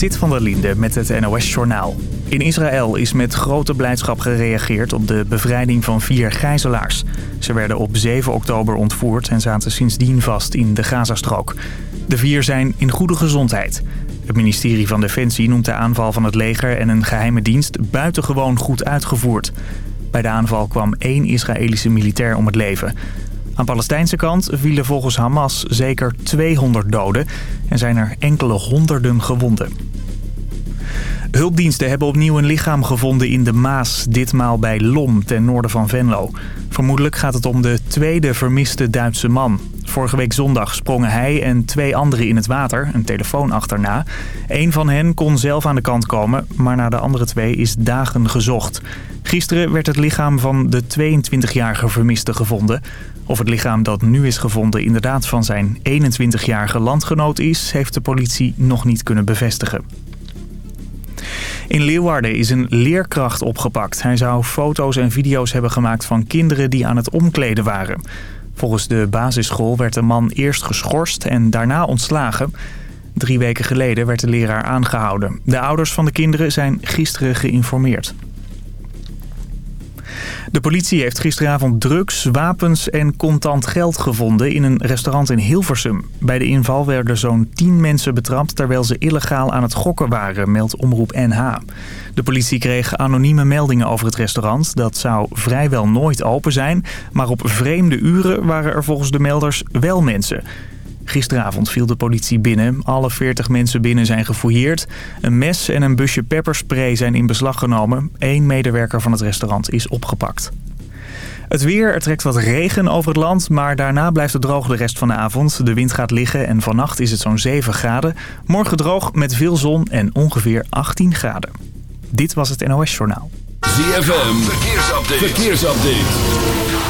Sit van der Linde met het NOS-journaal. In Israël is met grote blijdschap gereageerd op de bevrijding van vier gijzelaars. Ze werden op 7 oktober ontvoerd en zaten sindsdien vast in de Gazastrook. De vier zijn in goede gezondheid. Het ministerie van Defensie noemt de aanval van het leger en een geheime dienst buitengewoon goed uitgevoerd. Bij de aanval kwam één Israëlische militair om het leven. Aan Palestijnse kant vielen volgens Hamas zeker 200 doden en zijn er enkele honderden gewonden. Hulpdiensten hebben opnieuw een lichaam gevonden in de Maas, ditmaal bij Lom, ten noorden van Venlo. Vermoedelijk gaat het om de tweede vermiste Duitse man. Vorige week zondag sprongen hij en twee anderen in het water, een telefoon achterna. Eén van hen kon zelf aan de kant komen, maar naar de andere twee is dagen gezocht. Gisteren werd het lichaam van de 22-jarige vermiste gevonden. Of het lichaam dat nu is gevonden inderdaad van zijn 21-jarige landgenoot is... heeft de politie nog niet kunnen bevestigen. In Leeuwarden is een leerkracht opgepakt. Hij zou foto's en video's hebben gemaakt van kinderen die aan het omkleden waren. Volgens de basisschool werd de man eerst geschorst en daarna ontslagen. Drie weken geleden werd de leraar aangehouden. De ouders van de kinderen zijn gisteren geïnformeerd. De politie heeft gisteravond drugs, wapens en contant geld gevonden in een restaurant in Hilversum. Bij de inval werden zo'n 10 mensen betrapt terwijl ze illegaal aan het gokken waren, meldt Omroep NH. De politie kreeg anonieme meldingen over het restaurant. Dat zou vrijwel nooit open zijn, maar op vreemde uren waren er volgens de melders wel mensen. Gisteravond viel de politie binnen. Alle 40 mensen binnen zijn gefouilleerd. Een mes en een busje pepperspray zijn in beslag genomen. Eén medewerker van het restaurant is opgepakt. Het weer, er trekt wat regen over het land, maar daarna blijft het droog de rest van de avond. De wind gaat liggen en vannacht is het zo'n 7 graden. Morgen droog met veel zon en ongeveer 18 graden. Dit was het NOS Journaal. ZFM, verkeersupdate. verkeersupdate.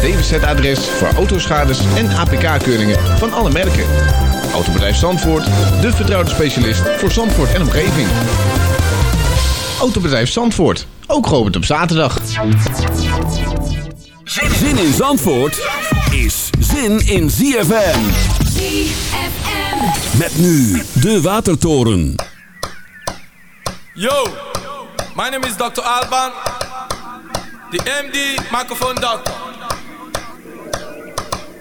DWZ-adres voor autoschades en APK-keuringen van alle merken. Autobedrijf Zandvoort, de vertrouwde specialist voor Zandvoort en omgeving. Autobedrijf Zandvoort, ook geopend op zaterdag. Zin in Zandvoort is zin in ZFM. ZFM. Met nu de Watertoren. Yo, my name is Dr. Alban, the MD microphone doctor.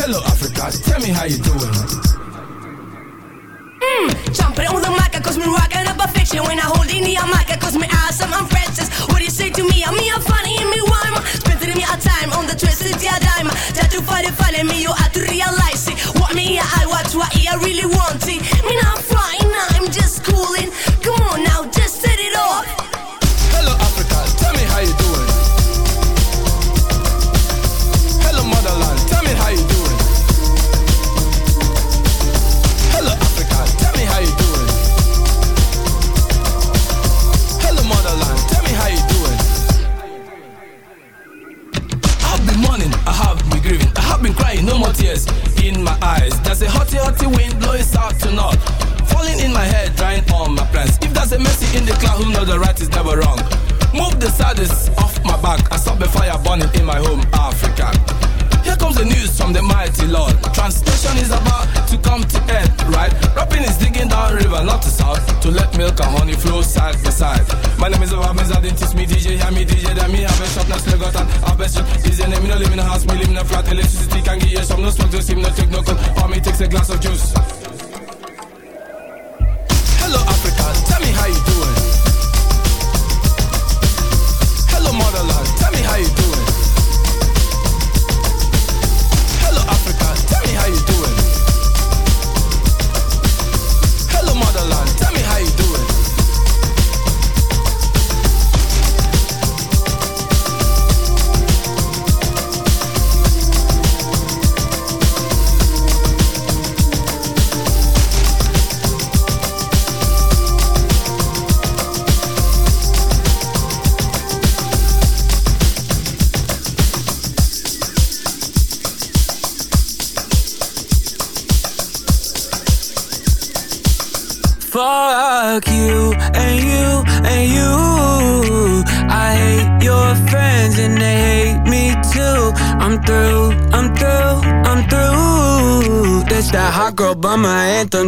Hello Africa, tell me how you doing. Mmm, jumping on the mic, cause me rocking up a fiction. When I hold in the mic, cause me awesome, I'm Francis What do you say to me? I'm me, I'm funny, and me rhyme. Spending me a time on the twisted dime. Try to find it, find me, you have to realize it. What me, I watch, what I really want it. Me not flying, There's a hotty hotty wind blowing south to north, falling in my head, drying all my plans. If there's a mercy in the cloud, who knows the right is never wrong. Move the saddest off my back I stop the fire burning in my home, Africa. Here comes the news from the mighty Lord. Translation is about to come to end, right? Rapping is digging down river, not to south, to let milk and honey flow side by side. My name is Obamiz, I didn't teach me DJ, hear me DJ, then me have a shop, now still got an harvest shop. DJ name, me no live in a house, me live in a flat, electricity can give you some, no smoke, just him, no take no cold, or me takes a glass of juice. Hello Africa, tell me how you doing. Hello motherland,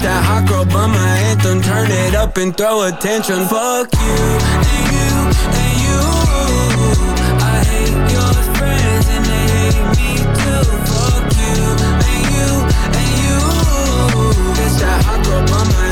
That hot girl by my anthem. Turn it up and throw attention. Fuck you and you and you. I hate your friends. and me too. Fuck you and you and you. That hot girl by my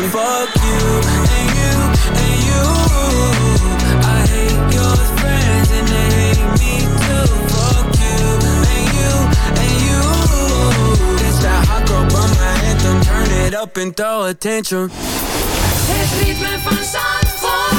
attention. Fuck you and you and you. I hate your friends and they hate me too. Fuck you and you and you. This that hot girl my anthem. Turn it up and throw attention. Het ritme van Zandvoort.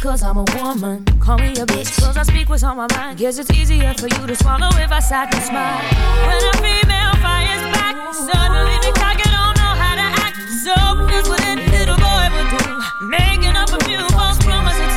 Because I'm a woman? Call me a bitch, cause I speak what's on my mind. Guess it's easier for you to swallow if I sat and smile. When a female fires back, suddenly the cocky don't know how to act. So here's what any little boy would do. Making up a few false promises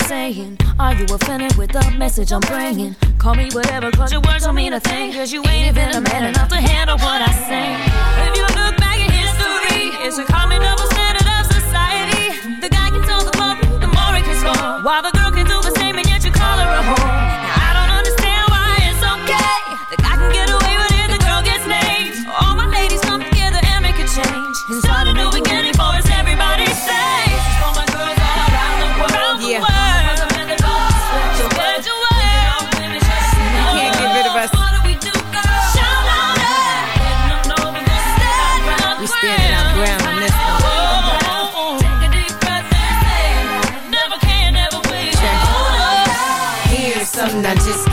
I'm saying? Are you offended with the message I'm bringing? Call me whatever, cause your words don't mean a thing. Cause you ain't even a man enough to handle what I say. If you look back at history, it's a common double standard of society. The guy can tell the more, the more he can score. While the girl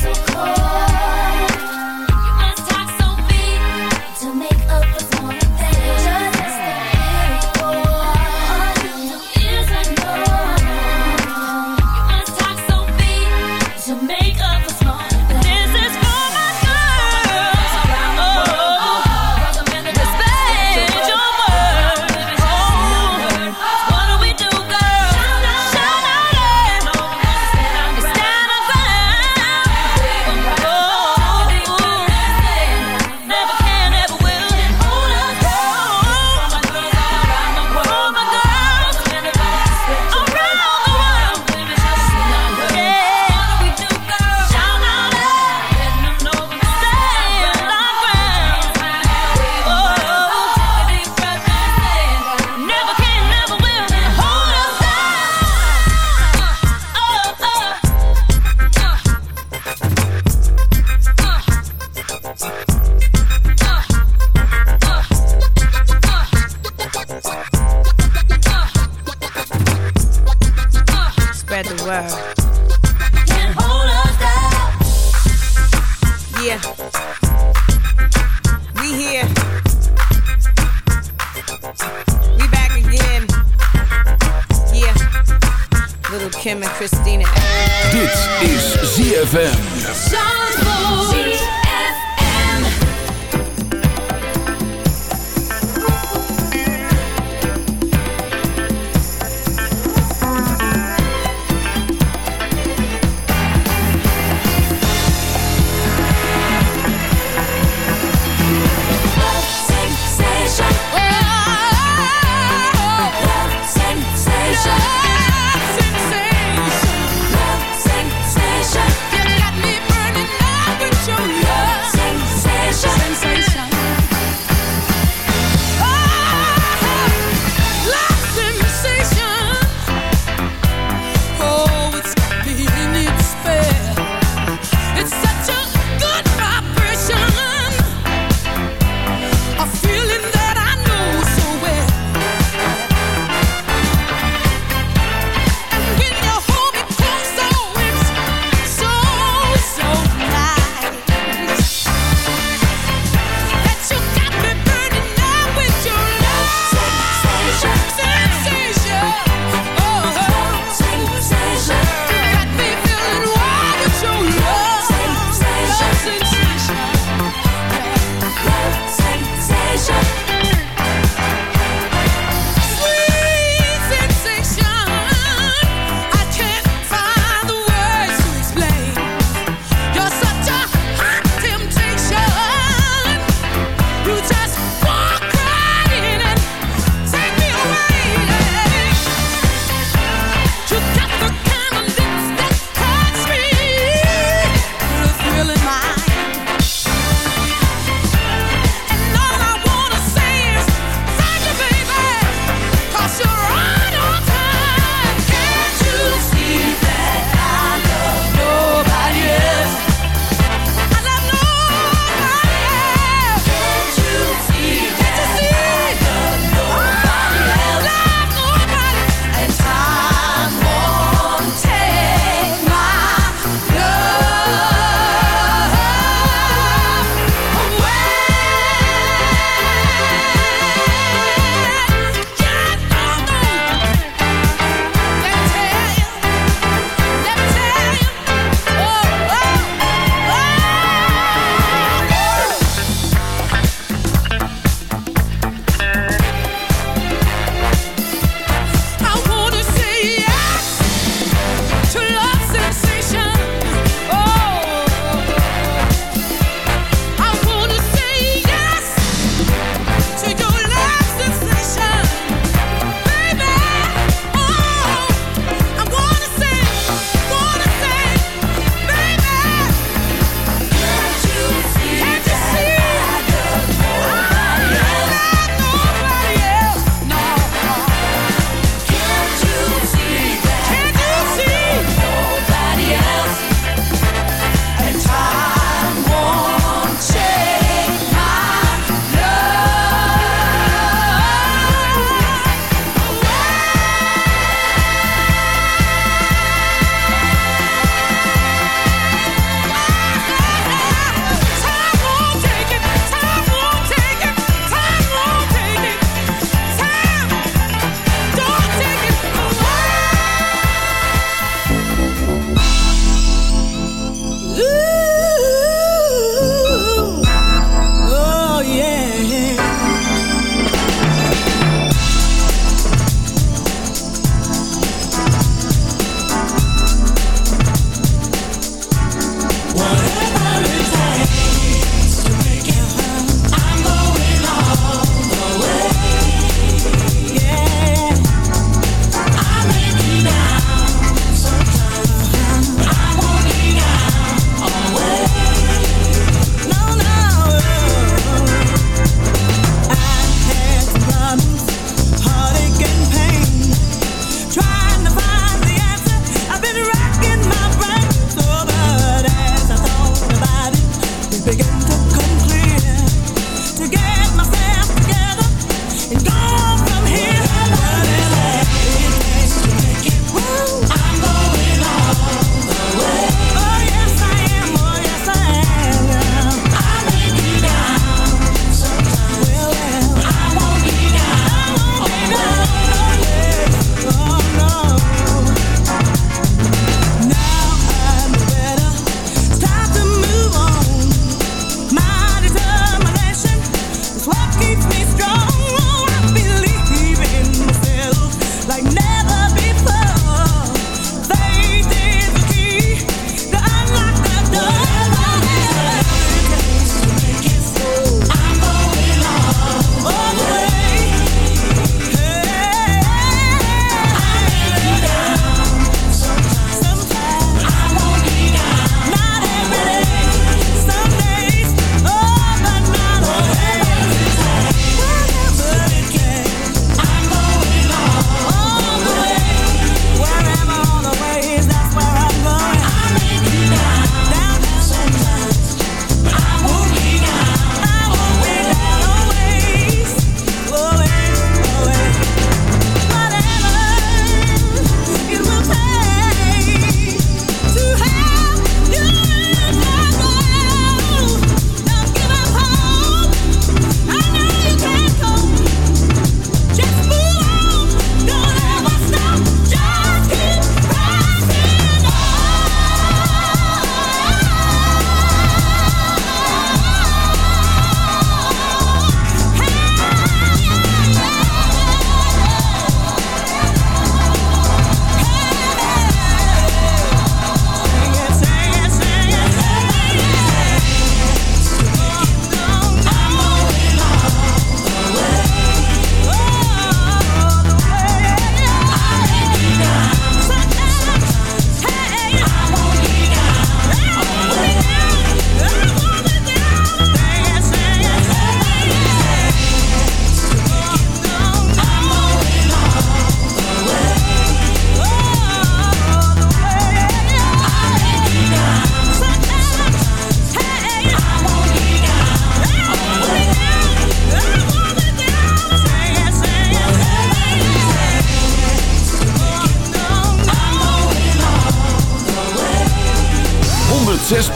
So cold.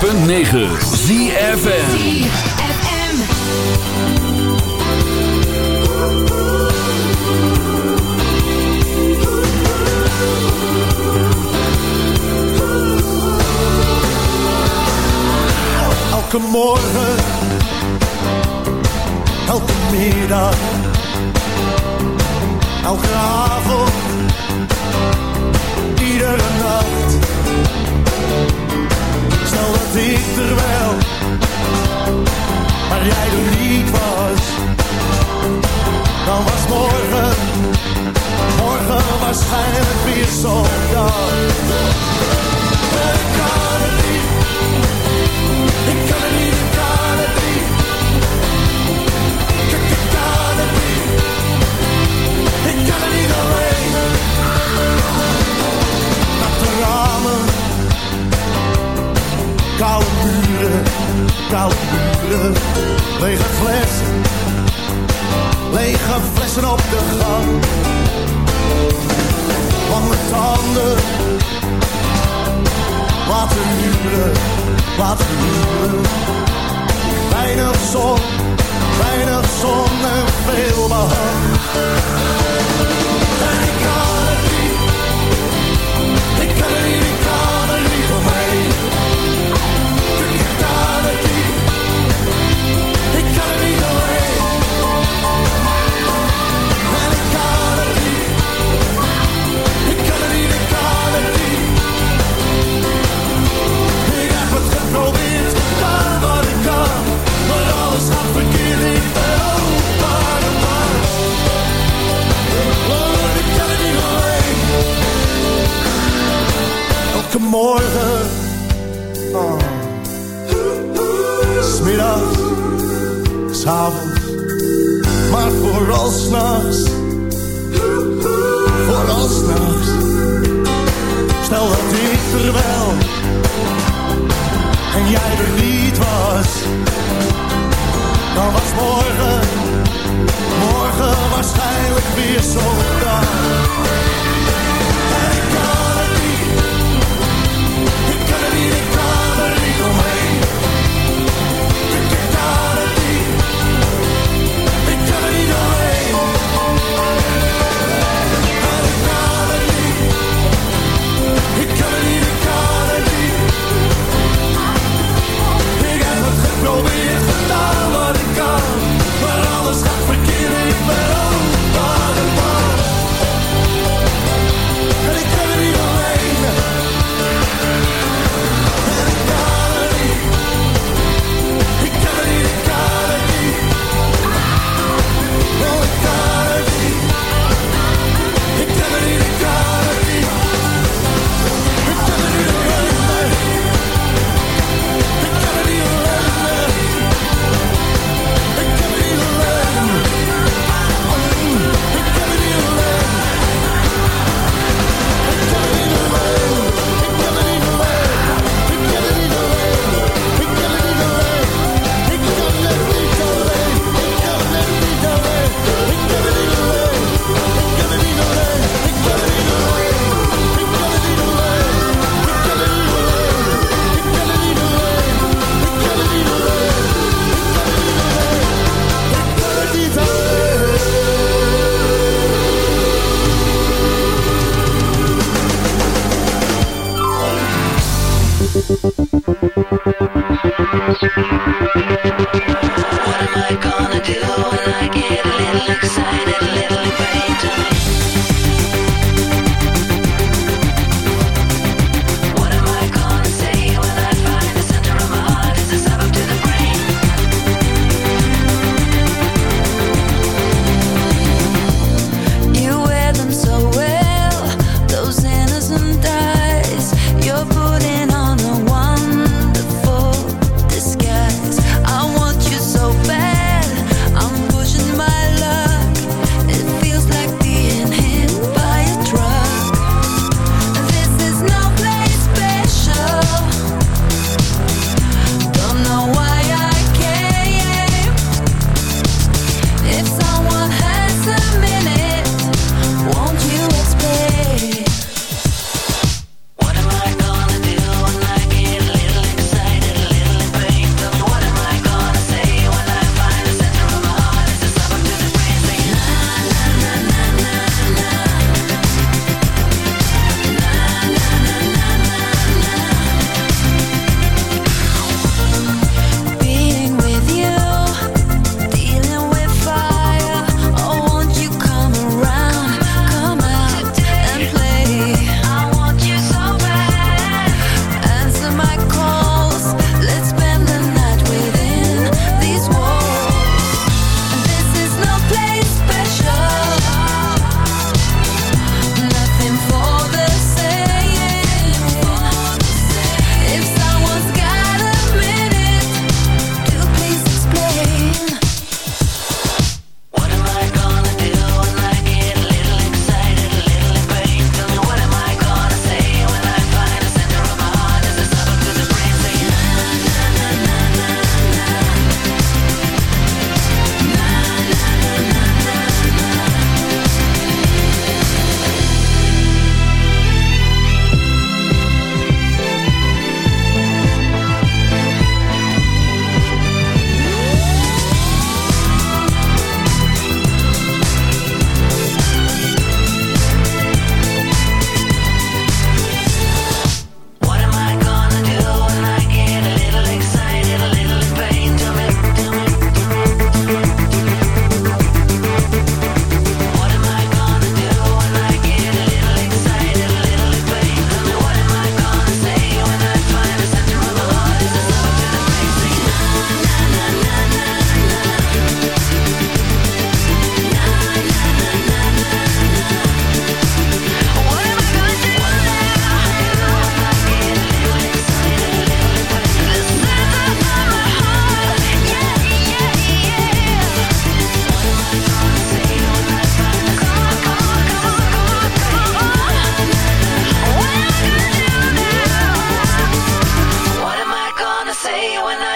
106.9 ZFN Elke morgen, elke middag, elke avond, iedere nacht dacht ik er wel. Maar jij er niet was. Dan was morgen, morgen waarschijnlijk weer zo'n dag. Koude buren, koude buren, lege flessen, lege flessen op de gang. Lange tanden, wat een wat een. Weinig zon, weinig zon en veel behang. En ik kan het niet, ik kan.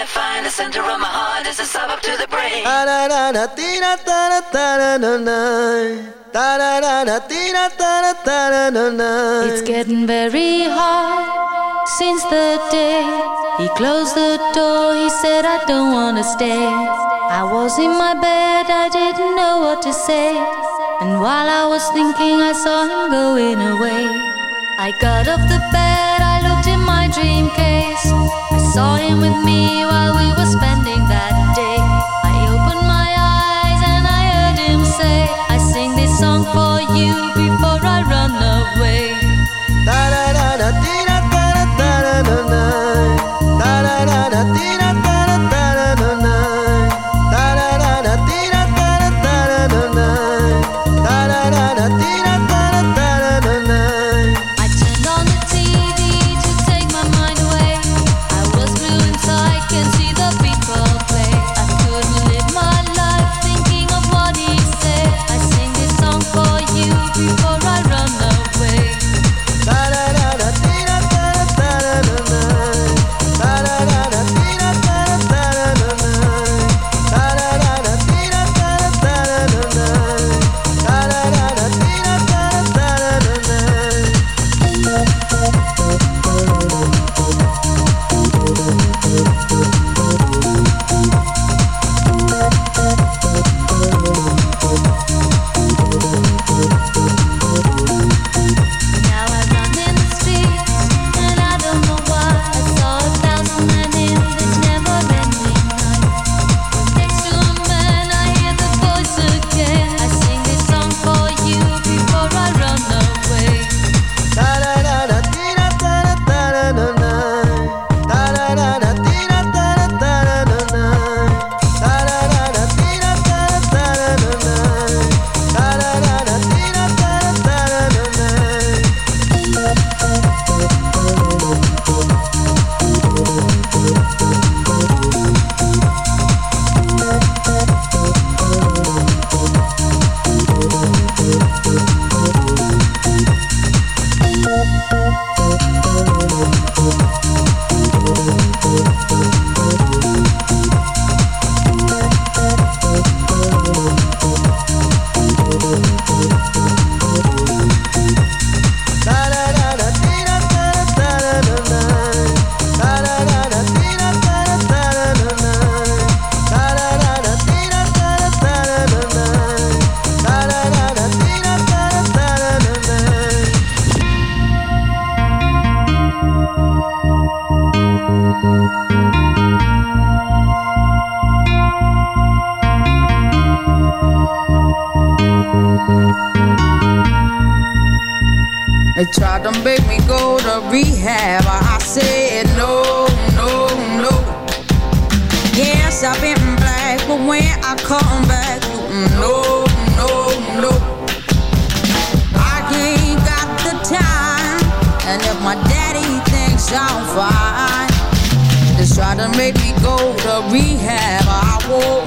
Find the center of my heart as a suburb to the brain. It's getting very hard since the day he closed the door. He said, I don't wanna stay. I was in my bed, I didn't know what to say. And while I was thinking, I saw him going away. I got off the bed, I looked in my dream case. Saw him with me while we were spending that day. I opened my eyes and I heard him say, I sing this song for you before I run away. I to make me go to rehab. I won't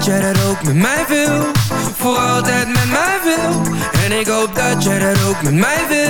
dat jij dat ook met mij wil. Voor altijd met mij wil. En ik hoop dat jij dat ook met mij wil